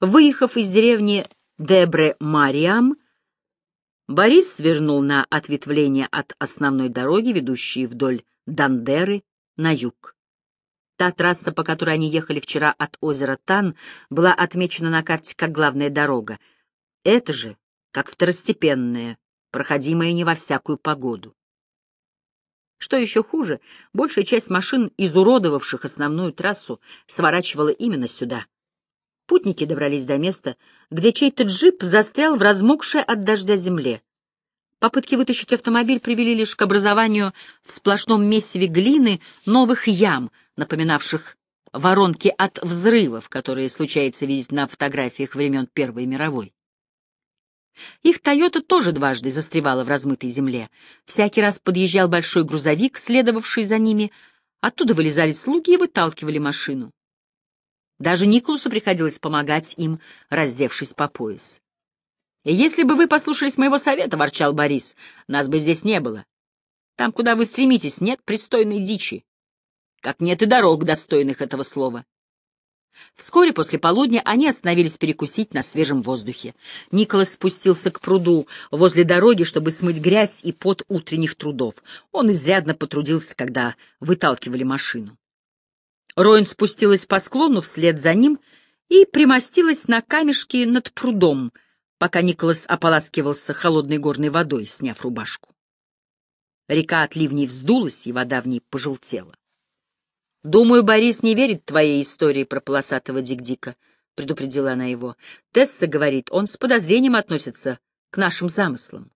Выехав из деревни Дебре-Мариам, Борис свернул на ответвление от основной дороги, ведущей вдоль Дандеры, на юг. Та трасса, по которой они ехали вчера от озера Тан, была отмечена на карте как главная дорога. Это же, как второстепенная, проходимая не во всякую погоду. Что еще хуже, большая часть машин, изуродовавших основную трассу, сворачивала именно сюда. Путники добрались до места, где чей-то джип застрял в размокшей от дождя земле. Попытки вытащить автомобиль привели лишь к образованию в сплошном месиве глины новых ям, напоминавших воронки от взрывов, которые случается видеть на фотографиях времен Первой мировой. Их «Тойота» тоже дважды застревала в размытой земле. Всякий раз подъезжал большой грузовик, следовавший за ними. Оттуда вылезали слуги и выталкивали машину. Даже Николасу приходилось помогать им, раздевшись по пояс. «Если бы вы послушались моего совета, — ворчал Борис, — нас бы здесь не было. Там, куда вы стремитесь, нет пристойной дичи. Как нет и дорог, достойных этого слова. Вскоре после полудня они остановились перекусить на свежем воздухе. Николас спустился к пруду возле дороги, чтобы смыть грязь и пот утренних трудов. Он изрядно потрудился, когда выталкивали машину. Роин спустилась по склону вслед за ним и примостилась на камешке над прудом, пока Николас ополаскивался холодной горной водой, сняв рубашку. Река от ливней вздулась, и вода в ней пожелтела. «Думаю, Борис не верит твоей истории про полосатого Дик-Дика», — предупредила она его. «Тесса говорит, он с подозрением относится к нашим замыслам».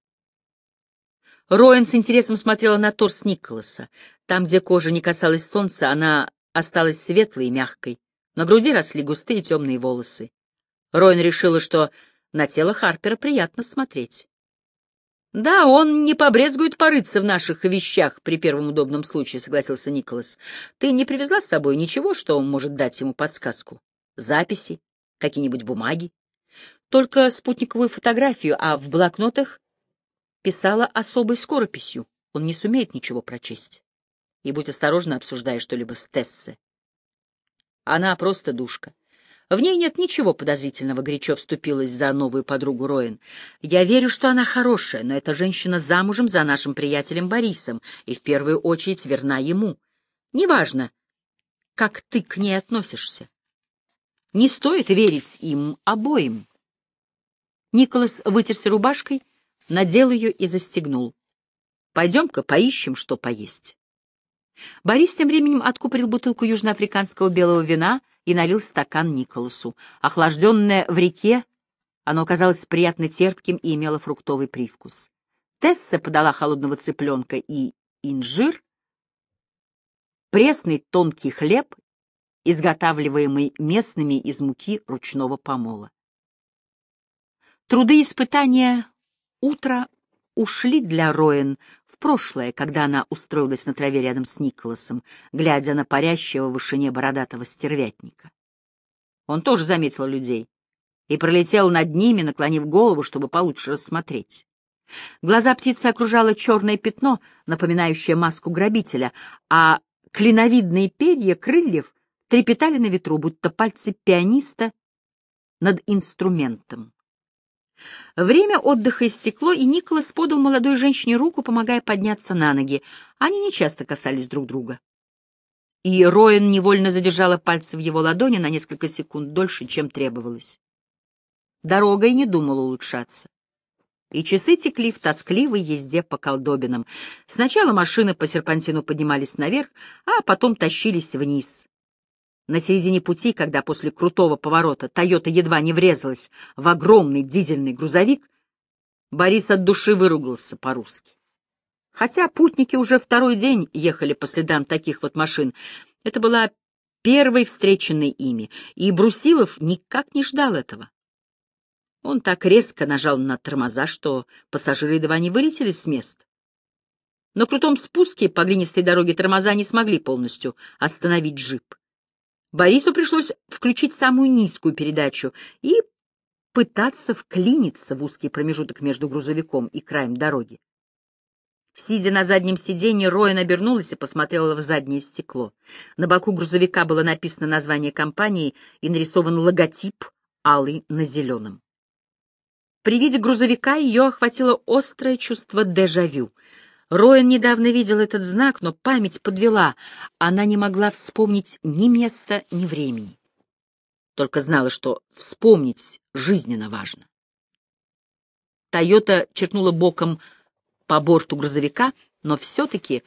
Роэн с интересом смотрела на торс Николаса. Там, где кожа не касалась солнца, она осталась светлой и мягкой. На груди росли густые темные волосы. Роэн решила, что на тело Харпера приятно смотреть. «Да, он не побрезгует порыться в наших вещах при первом удобном случае», — согласился Николас. «Ты не привезла с собой ничего, что может дать ему подсказку? Записи? Какие-нибудь бумаги?» «Только спутниковую фотографию, а в блокнотах писала особой скорописью. Он не сумеет ничего прочесть. И будь осторожна, обсуждая что-либо с Тессе. Она просто душка. В ней нет ничего подозрительного, горячо вступилась за новую подругу Роин. Я верю, что она хорошая, но эта женщина замужем за нашим приятелем Борисом и в первую очередь верна ему. Неважно, как ты к ней относишься. Не стоит верить им обоим. Николас вытерся рубашкой, надел ее и застегнул. Пойдем-ка поищем, что поесть. Борис тем временем откупорил бутылку южноафриканского белого вина — и налил стакан Николасу. Охлажденное в реке, оно оказалось приятно терпким и имело фруктовый привкус. Тесса подала холодного цыпленка и инжир, пресный тонкий хлеб, изготавливаемый местными из муки ручного помола. Труды испытания утра ушли для Роэн прошлое, когда она устроилась на траве рядом с Николасом, глядя на парящего в вышине бородатого стервятника. Он тоже заметил людей и пролетел над ними, наклонив голову, чтобы получше рассмотреть. Глаза птицы окружало черное пятно, напоминающее маску грабителя, а клиновидные перья крыльев трепетали на ветру, будто пальцы пианиста над инструментом. Время отдыха истекло, и Николас подал молодой женщине руку, помогая подняться на ноги. Они нечасто касались друг друга. И Роэн невольно задержала пальцы в его ладони на несколько секунд дольше, чем требовалось. Дорога и не думала улучшаться. И часы текли в тоскливой езде по колдобинам. Сначала машины по серпантину поднимались наверх, а потом тащились вниз. На середине пути, когда после крутого поворота «Тойота» едва не врезалась в огромный дизельный грузовик, Борис от души выругался по-русски. Хотя путники уже второй день ехали по следам таких вот машин, это была первой встреченной ими, и Брусилов никак не ждал этого. Он так резко нажал на тормоза, что пассажиры едва не вылетели с мест. На крутом спуске по глинистой дороге тормоза не смогли полностью остановить джип. Борису пришлось включить самую низкую передачу и пытаться вклиниться в узкий промежуток между грузовиком и краем дороги. Сидя на заднем сиденье, Роя обернулась и посмотрела в заднее стекло. На боку грузовика было написано название компании и нарисован логотип алый на зеленом. При виде грузовика ее охватило острое чувство дежавю. Роэн недавно видел этот знак, но память подвела. Она не могла вспомнить ни места, ни времени. Только знала, что вспомнить жизненно важно. Тойота черкнула боком по борту грузовика, но все-таки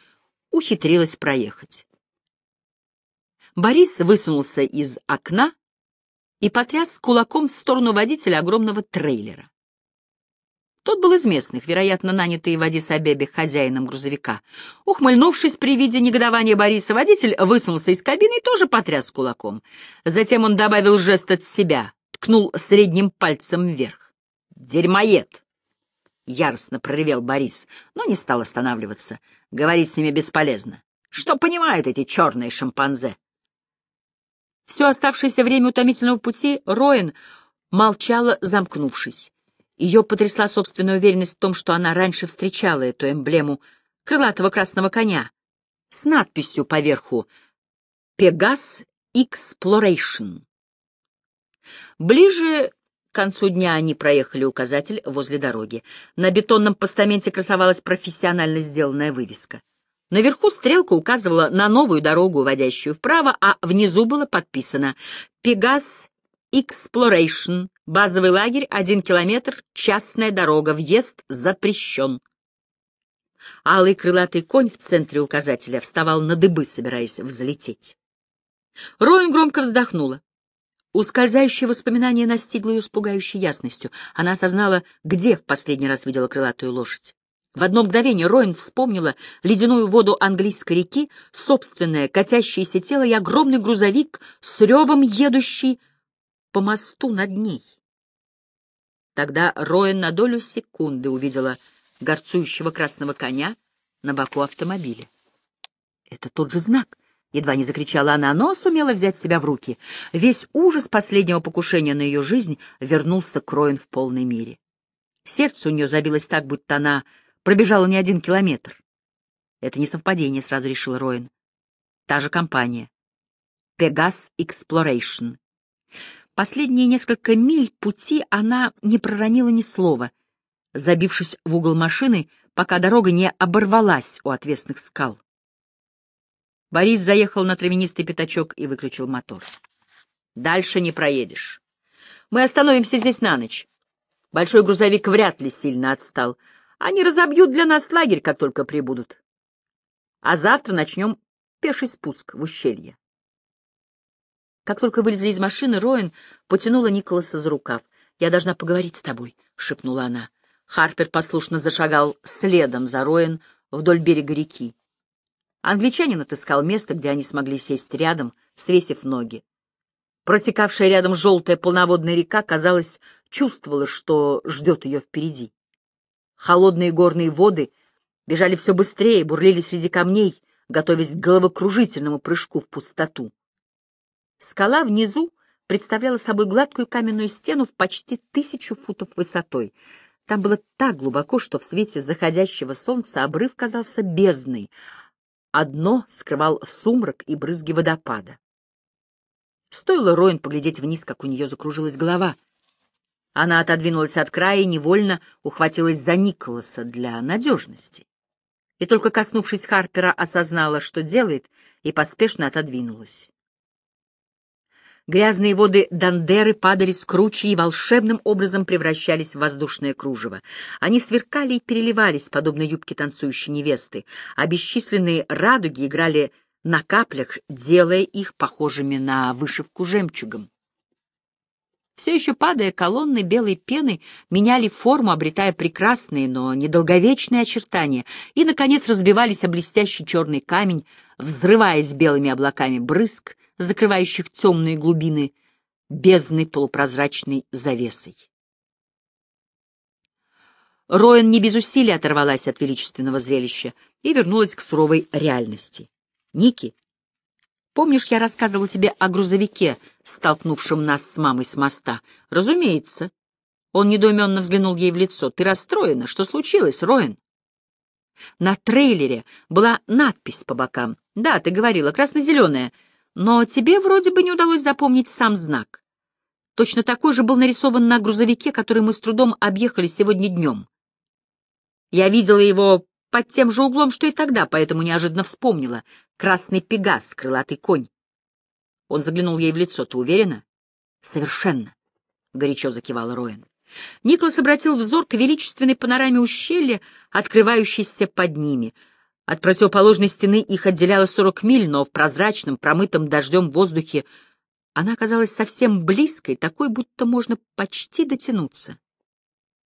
ухитрилась проехать. Борис высунулся из окна и потряс кулаком в сторону водителя огромного трейлера. Тот был из местных, вероятно, нанятый в Адис-Абебе хозяином грузовика. Ухмыльнувшись при виде негодования Бориса, водитель высунулся из кабины и тоже потряс кулаком. Затем он добавил жест от себя, ткнул средним пальцем вверх. «Дерьмоед!» — яростно проревел Борис, но не стал останавливаться. Говорить с ними бесполезно. Что понимают эти черные шимпанзе? Все оставшееся время утомительного пути Роин молчала, замкнувшись. Ее потрясла собственная уверенность в том, что она раньше встречала эту эмблему крылатого красного коня с надписью поверху «Пегас Exploration». Ближе к концу дня они проехали указатель возле дороги. На бетонном постаменте красовалась профессионально сделанная вывеска. Наверху стрелка указывала на новую дорогу, уводящую вправо, а внизу было подписано «Пегас Exploration. Базовый лагерь, один километр, частная дорога, въезд запрещен». Алый крылатый конь в центре указателя вставал на дыбы, собираясь взлететь. Роин громко вздохнула. Ускользающее воспоминание настигло ее с пугающей ясностью. Она осознала, где в последний раз видела крылатую лошадь. В одно мгновение Роин вспомнила ледяную воду английской реки, собственное катящееся тело и огромный грузовик с ревом едущий по мосту над ней. Тогда Роин на долю секунды увидела горцующего красного коня на боку автомобиля. Это тот же знак. Едва не закричала она, но сумела взять себя в руки. Весь ужас последнего покушения на ее жизнь вернулся к Роин в полной мере. Сердце у нее забилось так, будто она пробежала не один километр. Это не совпадение, сразу решил Роин. Та же компания. Pegas Exploration. Последние несколько миль пути она не проронила ни слова, забившись в угол машины, пока дорога не оборвалась у отвесных скал. Борис заехал на травянистый пятачок и выключил мотор. «Дальше не проедешь. Мы остановимся здесь на ночь. Большой грузовик вряд ли сильно отстал. Они разобьют для нас лагерь, как только прибудут. А завтра начнем пеший спуск в ущелье. Как только вылезли из машины, Роин потянула Николаса за рукав. «Я должна поговорить с тобой», — шепнула она. Харпер послушно зашагал следом за Роин вдоль берега реки. Англичанин отыскал место, где они смогли сесть рядом, свесив ноги. Протекавшая рядом желтая полноводная река, казалось, чувствовала, что ждет ее впереди. Холодные горные воды бежали все быстрее, бурлили среди камней, готовясь к головокружительному прыжку в пустоту. Скала внизу представляла собой гладкую каменную стену в почти тысячу футов высотой. Там было так глубоко, что в свете заходящего солнца обрыв казался бездной, а дно скрывал сумрак и брызги водопада. Стоило Роин поглядеть вниз, как у нее закружилась голова — она отодвинулась от края и невольно ухватилась за Николаса для надежности. И только коснувшись Харпера, осознала, что делает, и поспешно отодвинулась. Грязные воды Дандеры падали с кручи и волшебным образом превращались в воздушное кружево. Они сверкали и переливались, подобно юбке танцующей невесты, а бесчисленные радуги играли на каплях, делая их похожими на вышивку жемчугом. Все еще падая, колонны белой пены меняли форму, обретая прекрасные, но недолговечные очертания, и, наконец, разбивались о блестящий черный камень, взрываясь белыми облаками брызг, закрывающих темные глубины бездны полупрозрачной завесой. Роэн не без усилий оторвалась от величественного зрелища и вернулась к суровой реальности. Ники Помнишь, я рассказывал тебе о грузовике, столкнувшем нас с мамой с моста? Разумеется. Он недоуменно взглянул ей в лицо. Ты расстроена? Что случилось, Роин? На трейлере была надпись по бокам. Да, ты говорила, красно-зеленая. Но тебе вроде бы не удалось запомнить сам знак. Точно такой же был нарисован на грузовике, который мы с трудом объехали сегодня днем. Я видела его под тем же углом, что и тогда, поэтому неожиданно вспомнила. Красный пегас, крылатый конь. Он заглянул ей в лицо. Ты уверена? Совершенно, — горячо закивала Роэн. Николас обратил взор к величественной панораме ущелья, открывающейся под ними. От противоположной стены их отделяло сорок миль, но в прозрачном, промытом дождем воздухе она оказалась совсем близкой, такой, будто можно почти дотянуться.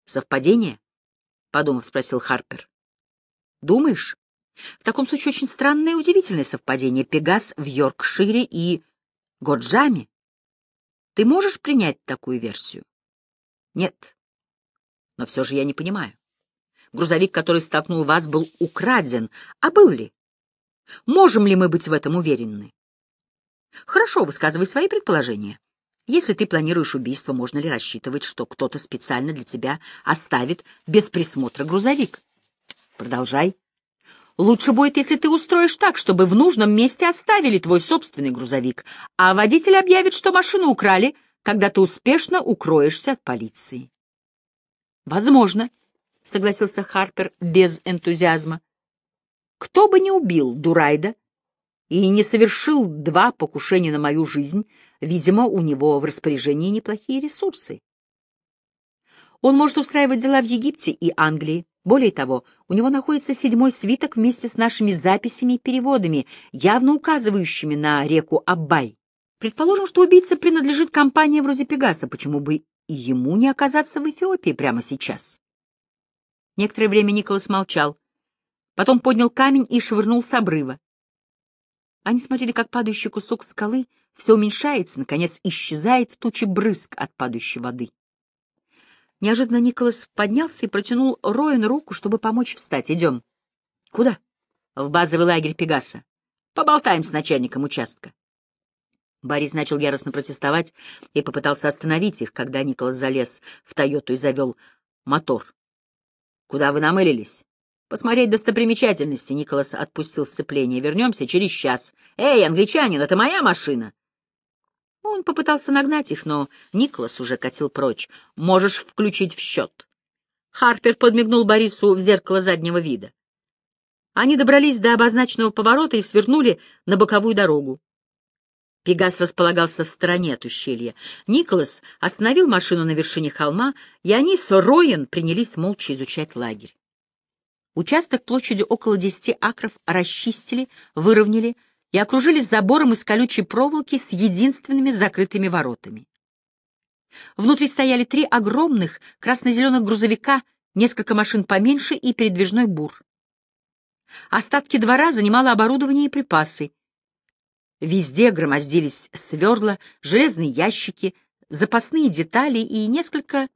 «Совпадение?» — подумав, спросил Харпер. «Думаешь?» В таком случае очень странное и удивительное совпадение. Пегас в Йоркшире и Годжаме. Ты можешь принять такую версию? Нет. Но все же я не понимаю. Грузовик, который столкнул вас, был украден. А был ли? Можем ли мы быть в этом уверены? Хорошо, высказывай свои предположения. Если ты планируешь убийство, можно ли рассчитывать, что кто-то специально для тебя оставит без присмотра грузовик? Продолжай. Лучше будет, если ты устроишь так, чтобы в нужном месте оставили твой собственный грузовик, а водитель объявит, что машину украли, когда ты успешно укроешься от полиции. Возможно, — согласился Харпер без энтузиазма. Кто бы не убил Дурайда, и не совершил два покушения на мою жизнь, видимо, у него в распоряжении неплохие ресурсы. Он может устраивать дела в Египте и Англии. Более того, у него находится седьмой свиток вместе с нашими записями и переводами, явно указывающими на реку Аббай. Предположим, что убийца принадлежит компании вроде Пегаса, почему бы и ему не оказаться в Эфиопии прямо сейчас? Некоторое время Николас молчал, потом поднял камень и швырнул с обрыва. Они смотрели, как падающий кусок скалы все уменьшается, наконец исчезает в туче брызг от падающей воды. Неожиданно Николас поднялся и протянул Роин руку, чтобы помочь встать. «Идем». «Куда?» «В базовый лагерь Пегаса. Поболтаем с начальником участка». Борис начал яростно протестовать и попытался остановить их, когда Николас залез в «Тойоту» и завел мотор. «Куда вы намылились?» Посмотреть достопримечательности, Николас отпустил сцепление. Вернемся через час. Эй, англичанин, это моя машина. Он попытался нагнать их, но Николас уже катил прочь. Можешь включить в счет. Харпер подмигнул Борису в зеркало заднего вида. Они добрались до обозначенного поворота и свернули на боковую дорогу. Пегас располагался в стороне от ущелья. Николас остановил машину на вершине холма, и они с Роен принялись молча изучать лагерь. Участок площадью около десяти акров расчистили, выровняли и окружили забором из колючей проволоки с единственными закрытыми воротами. Внутри стояли три огромных красно-зеленых грузовика, несколько машин поменьше и передвижной бур. Остатки двора занимало оборудование и припасы. Везде громоздились сверла, железные ящики, запасные детали и несколько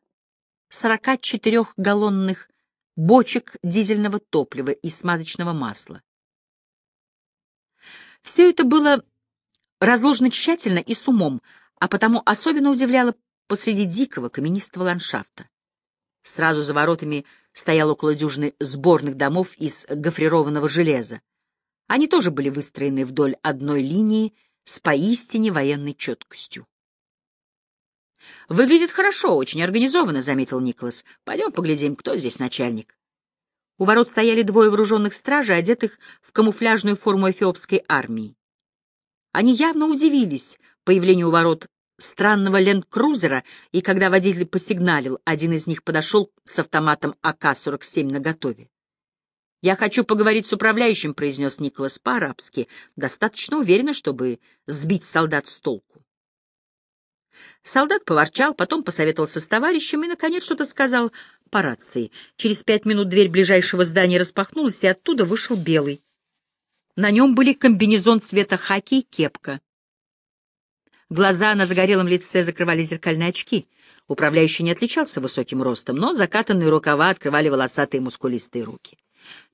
44-галлонных бочек дизельного топлива и смазочного масла. Все это было разложено тщательно и с умом, а потому особенно удивляло посреди дикого каменистого ландшафта. Сразу за воротами стоял около дюжины сборных домов из гофрированного железа. Они тоже были выстроены вдоль одной линии с поистине военной четкостью. «Выглядит хорошо, очень организованно», — заметил Николас. «Пойдем поглядим, кто здесь начальник». У ворот стояли двое вооруженных стражей, одетых в камуфляжную форму эфиопской армии. Они явно удивились появлению у ворот странного ленд-крузера, и когда водитель посигналил, один из них подошел с автоматом АК-47 наготове. «Я хочу поговорить с управляющим», — произнес Николас по-арабски, достаточно уверенно, чтобы сбить солдат с толку. Солдат поворчал, потом посоветовался с товарищем и, наконец, что-то сказал по рации. Через пять минут дверь ближайшего здания распахнулась, и оттуда вышел белый. На нем были комбинезон цвета хаки и кепка. Глаза на загорелом лице закрывали зеркальные очки. Управляющий не отличался высоким ростом, но закатанные рукава открывали волосатые мускулистые руки.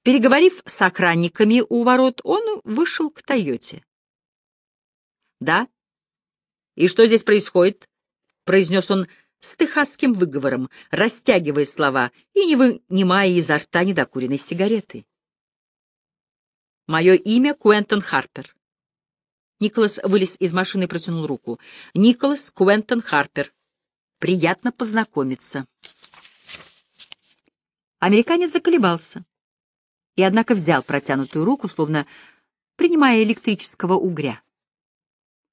Переговорив с охранниками у ворот, он вышел к «Тойоте». «Да? И что здесь происходит?» произнес он с техасским выговором, растягивая слова и не вынимая изо рта недокуренной сигареты. «Мое имя Куэнтон Харпер». Николас вылез из машины и протянул руку. «Николас Куэнтон Харпер», Приятно познакомиться. Американец заколебался и, однако, взял протянутую руку, словно принимая электрического угря.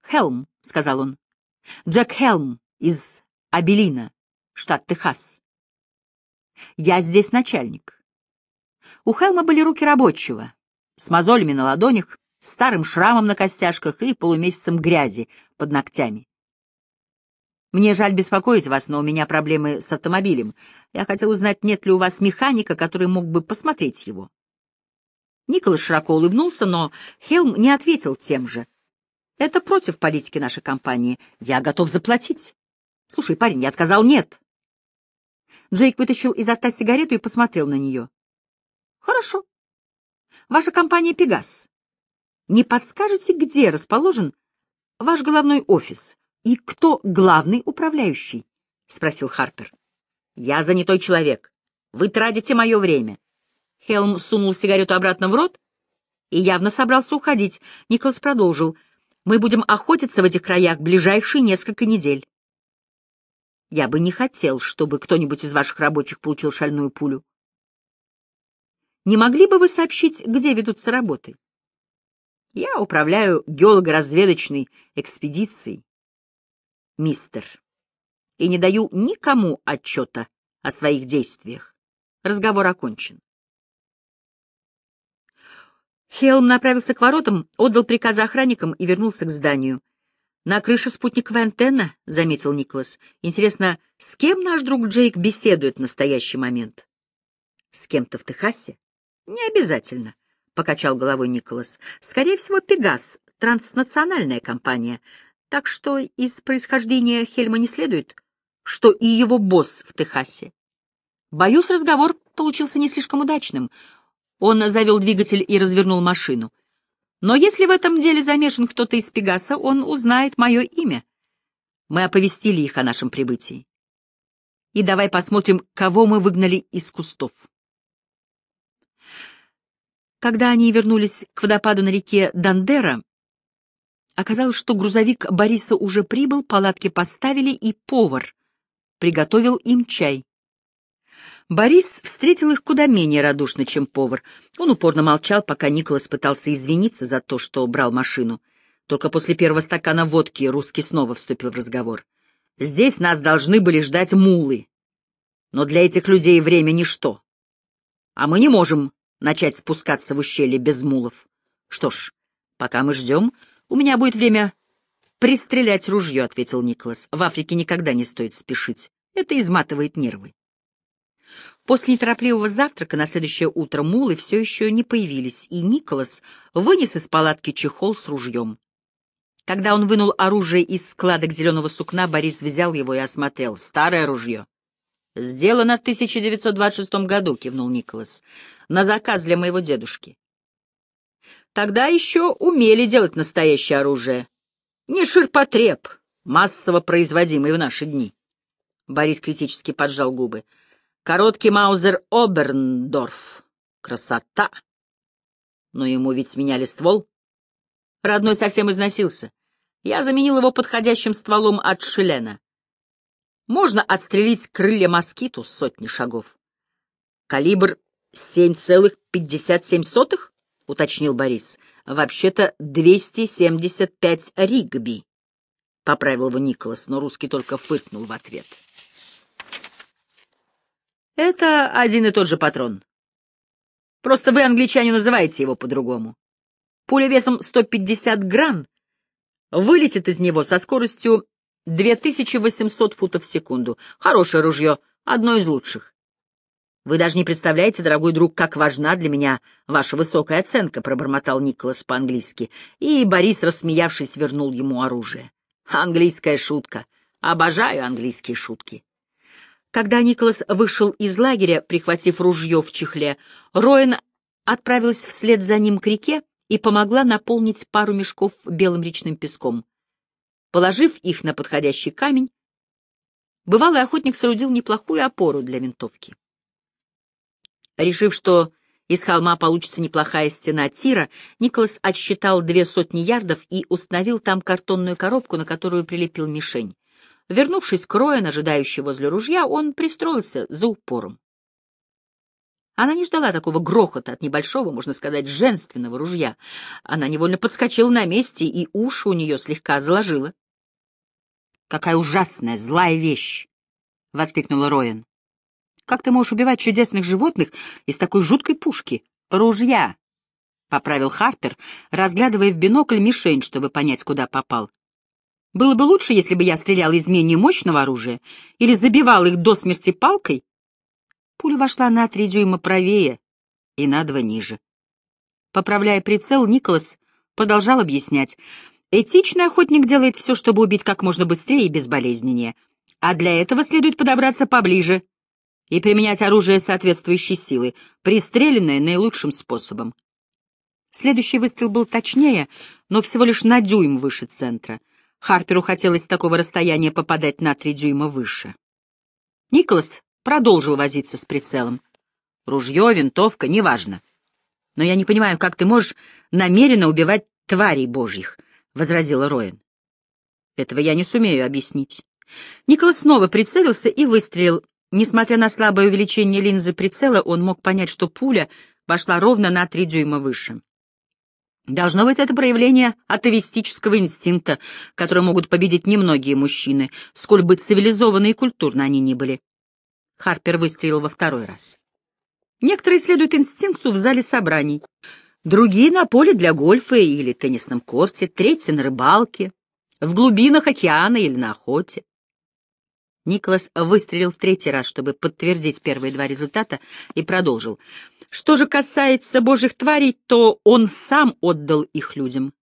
«Хелм», — сказал он, — «Джек Хелм из Абелина, штат Техас. Я здесь начальник». У Хелма были руки рабочего, с мозолями на ладонях, старым шрамом на костяшках и полумесяцем грязи под ногтями. Мне жаль беспокоить вас, но у меня проблемы с автомобилем. Я хотел узнать, нет ли у вас механика, который мог бы посмотреть его. Николас широко улыбнулся, но Хелм не ответил тем же. Это против политики нашей компании. Я готов заплатить. Слушай, парень, я сказал нет. Джейк вытащил изо рта сигарету и посмотрел на нее. Хорошо. Ваша компания «Пегас». Не подскажете, где расположен ваш головной офис? «И кто главный управляющий?» — спросил Харпер. «Я занятой человек. Вы тратите мое время». Хелм сунул сигарету обратно в рот и явно собрался уходить. Николас продолжил. «Мы будем охотиться в этих краях ближайшие несколько недель. Я бы не хотел, чтобы кто-нибудь из ваших рабочих получил шальную пулю. Не могли бы вы сообщить, где ведутся работы? Я управляю геолого-разведочной экспедицией мистер, и не даю никому отчета о своих действиях. Разговор окончен. Хелм направился к воротам, отдал приказы охранникам и вернулся к зданию. «На крыше спутниковая антенна», — заметил Николас. «Интересно, с кем наш друг Джейк беседует в настоящий момент?» «С кем-то в Техасе?» «Не обязательно», — покачал головой Николас. «Скорее всего, Пегас, транснациональная компания. Так что из происхождения Хельма не следует, что и его босс в Техасе. Боюсь, разговор получился не слишком удачным. Он завел двигатель и развернул машину. Но если в этом деле замешан кто-то из Пегаса, он узнает мое имя. Мы оповестили их о нашем прибытии. И давай посмотрим, кого мы выгнали из кустов. Когда они вернулись к водопаду на реке Дандера, Оказалось, что грузовик Бориса уже прибыл, палатки поставили, и повар приготовил им чай. Борис встретил их куда менее радушно, чем повар. Он упорно молчал, пока Николас пытался извиниться за то, что брал машину. Только после первого стакана водки русский снова вступил в разговор. «Здесь нас должны были ждать мулы. Но для этих людей время — ничто. А мы не можем начать спускаться в ущелье без мулов. Что ж, пока мы ждем, «У меня будет время пристрелять ружье», — ответил Николас. «В Африке никогда не стоит спешить. Это изматывает нервы». После неторопливого завтрака на следующее утро мулы все еще не появились, и Николас вынес из палатки чехол с ружьем. Когда он вынул оружие из складок зеленого сукна, Борис взял его и осмотрел. «Старое ружье». «Сделано в 1926 году», — кивнул Николас, — «на заказ для моего дедушки. Тогда еще умели делать настоящее оружие. Не ширпотреб, массово производимый в наши дни. Борис критически поджал губы. Короткий маузер Оберндорф. Красота! Но ему ведь сменяли ствол. Родной совсем износился. Я заменил его подходящим стволом от Шелена. Можно отстрелить крылья москиту сотни шагов. Калибр 7,57? — уточнил Борис. «Вообще-то 275 ригби», — поправил его Николас, но русский только фыркнул в ответ. «Это один и тот же патрон. Просто вы, англичане, называете его по-другому. Пуля весом 150 гран вылетит из него со скоростью 2800 футов в секунду. Хорошее ружье, одно из лучших. «Вы даже не представляете, дорогой друг, как важна для меня ваша высокая оценка», — пробормотал Николас по-английски, и Борис, рассмеявшись, вернул ему оружие. «Английская шутка. Обожаю английские шутки». Когда Николас вышел из лагеря, прихватив ружье в чехле, Роэн отправилась вслед за ним к реке и помогла наполнить пару мешков белым речным песком. Положив их на подходящий камень, бывалый охотник соорудил неплохую опору для винтовки. Решив, что из холма получится неплохая стена тира, Николас отсчитал две сотни ярдов и установил там картонную коробку, на которую прилепил мишень. Вернувшись к Роэн, ожидающий возле ружья, он пристроился за упором. Она не ждала такого грохота от небольшого, можно сказать, женственного ружья. Она невольно подскочила на месте, и уши у нее слегка заложила. «Какая ужасная, злая вещь!» — воскликнула Роэн. «Как ты можешь убивать чудесных животных из такой жуткой пушки? Ружья!» — поправил Харпер, разглядывая в бинокль мишень, чтобы понять, куда попал. «Было бы лучше, если бы я стрелял из менее мощного оружия или забивал их до смерти палкой, Пуля вошла на три дюйма правее и на два ниже. Поправляя прицел, Николас продолжал объяснять. Этичный охотник делает все, чтобы убить как можно быстрее и безболезненнее, а для этого следует подобраться поближе и применять оружие соответствующей силы, пристреленное наилучшим способом. Следующий выстрел был точнее, но всего лишь на дюйм выше центра. Харперу хотелось с такого расстояния попадать на три дюйма выше. Николас продолжил возиться с прицелом. Ружье, винтовка, неважно. Но я не понимаю, как ты можешь намеренно убивать тварей божьих, — возразила Роин. Этого я не сумею объяснить. Николас снова прицелился и выстрелил. Несмотря на слабое увеличение линзы прицела, он мог понять, что пуля вошла ровно на три дюйма выше. Должно быть, это проявление атовистического инстинкта, который могут победить немногие мужчины, сколь бы цивилизованно и культурно они ни были. Харпер выстрелил во второй раз. Некоторые следуют инстинкту в зале собраний, другие — на поле для гольфа или теннисном корте, третьи — на рыбалке, в глубинах океана или на охоте. Николас выстрелил в третий раз, чтобы подтвердить первые два результата, и продолжил. Что же касается божьих тварей, то он сам отдал их людям.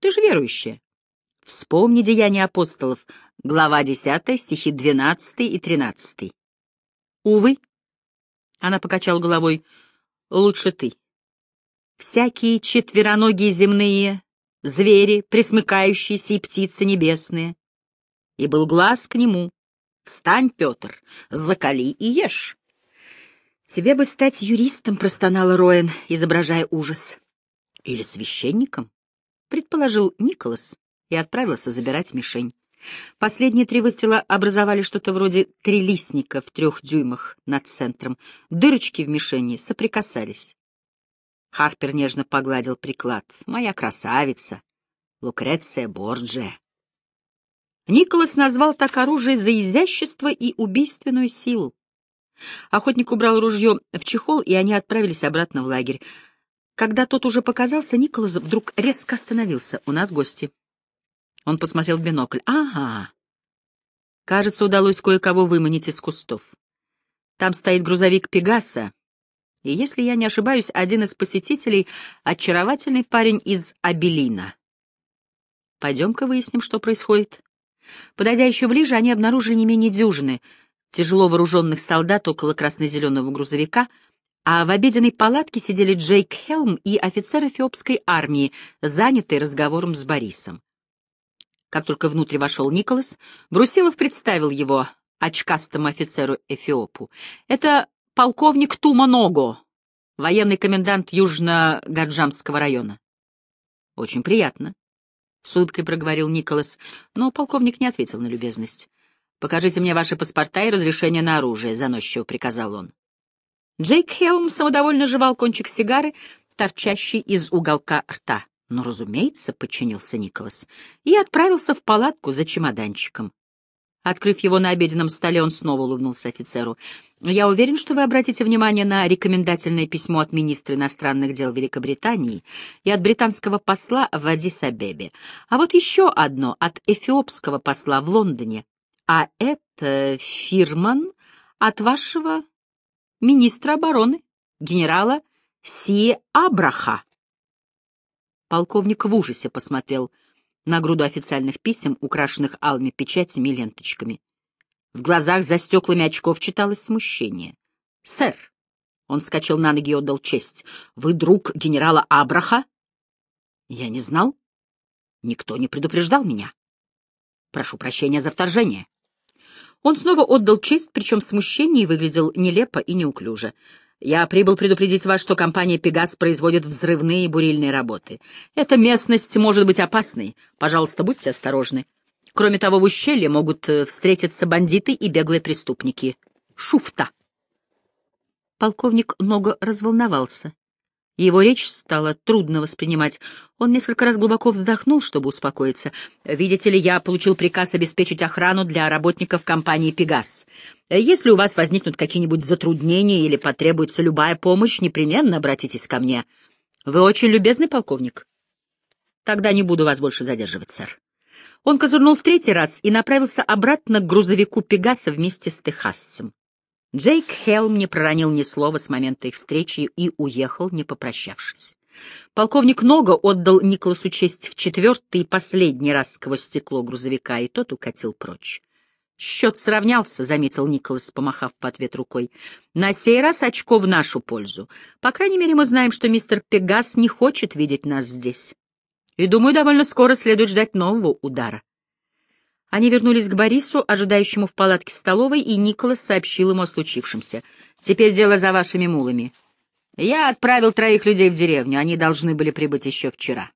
Ты же верующая. Вспомни Деяния апостолов, глава 10, стихи 12 и 13. Увы, она покачала головой, лучше ты. Всякие четвероногие земные, звери, присмыкающиеся и птицы небесные. И был глаз к нему. Встань, Петр, закали и ешь. Тебе бы стать юристом, простонала Роэн, изображая ужас. Или священником, предположил Николас и отправился забирать мишень. Последние три выстрела образовали что-то вроде трилистника в трех дюймах над центром. Дырочки в мишени соприкасались. Харпер нежно погладил приклад. «Моя красавица! Лукреция Борджия!» Николас назвал так оружие за изящество и убийственную силу. Охотник убрал ружье в чехол, и они отправились обратно в лагерь. Когда тот уже показался, Николас вдруг резко остановился. «У нас гости». Он посмотрел в бинокль. «Ага. Кажется, удалось кое-кого выманить из кустов. Там стоит грузовик Пегаса, и, если я не ошибаюсь, один из посетителей — очаровательный парень из Абелина. Пойдем-ка выясним, что происходит». Подойдя еще ближе, они обнаружили не менее дюжины тяжело вооруженных солдат около красно-зеленого грузовика, а в обеденной палатке сидели Джейк Хелм и офицер эфиопской армии, занятый разговором с Борисом. Как только внутрь вошел Николас, Брусилов представил его очкастому офицеру Эфиопу. Это полковник Тума Ного, военный комендант Южно-Гаджамского района. Очень приятно, — с улыбкой проговорил Николас, но полковник не ответил на любезность. «Покажите мне ваши паспорта и разрешение на оружие», — заносчиво приказал он. Джейк Хелм самодовольно жевал кончик сигары, торчащий из уголка рта. Но, разумеется, подчинился Николас и отправился в палатку за чемоданчиком. Открыв его на обеденном столе, он снова улыбнулся офицеру. «Я уверен, что вы обратите внимание на рекомендательное письмо от министра иностранных дел Великобритании и от британского посла в Адис-Абебе, а вот еще одно от эфиопского посла в Лондоне. А это фирман от вашего министра обороны, генерала Си Абраха». Полковник в ужасе посмотрел на груду официальных писем, украшенных алыми печатями и ленточками. В глазах за стеклами очков читалось смущение. «Сэр!» — он вскочил на ноги и отдал честь. «Вы друг генерала Абраха?» «Я не знал. Никто не предупреждал меня. Прошу прощения за вторжение». Он снова отдал честь, причем в смущении выглядел нелепо и неуклюже. Я прибыл предупредить вас, что компания «Пегас» производит взрывные и бурильные работы. Эта местность может быть опасной. Пожалуйста, будьте осторожны. Кроме того, в ущелье могут э, встретиться бандиты и беглые преступники. Шуфта. Полковник много разволновался. Его речь стало трудно воспринимать. Он несколько раз глубоко вздохнул, чтобы успокоиться. «Видите ли, я получил приказ обеспечить охрану для работников компании «Пегас». Если у вас возникнут какие-нибудь затруднения или потребуется любая помощь, непременно обратитесь ко мне. Вы очень любезный полковник. Тогда не буду вас больше задерживать, сэр». Он козырнул в третий раз и направился обратно к грузовику «Пегаса» вместе с техасцем. Джейк Хелм не проронил ни слова с момента их встречи и уехал, не попрощавшись. Полковник Нога отдал Николасу честь в четвертый и последний раз сквозь стекло грузовика, и тот укатил прочь. «Счет сравнялся», — заметил Николас, помахав в ответ рукой. «На сей раз очко в нашу пользу. По крайней мере, мы знаем, что мистер Пегас не хочет видеть нас здесь. И, думаю, довольно скоро следует ждать нового удара». Они вернулись к Борису, ожидающему в палатке столовой, и Николас сообщил ему о случившемся. «Теперь дело за вашими мулами. Я отправил троих людей в деревню, они должны были прибыть еще вчера».